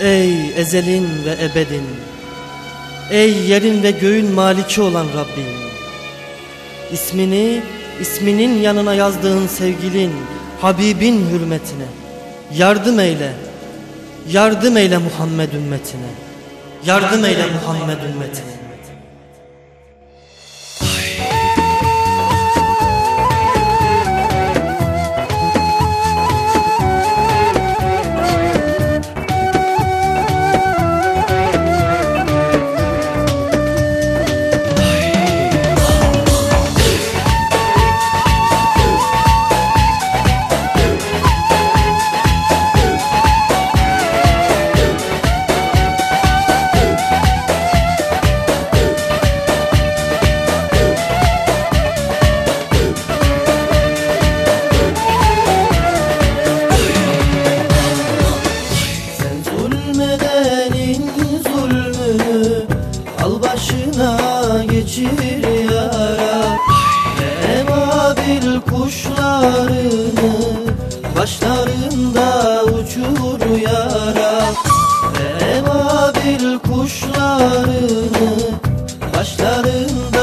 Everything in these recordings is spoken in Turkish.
Ey ezelin ve ebedin Ey yerin ve göğün maliki olan Rabbim İsmini isminin yanına yazdığın sevgilin Habibin hürmetine Yardım eyle Yardım eyle Muhammed ümmetine Yardım eyle Muhammed ümmetine Başlarında uçur yara ebabil kuşlarını Başlarında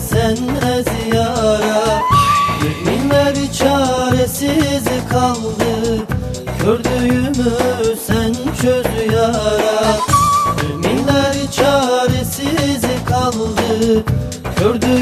sen ez yara. Müminler çaresiz kaldı. Gördüğümü sen çöz yara. Müminler çaresiz kaldı. Gördüğümü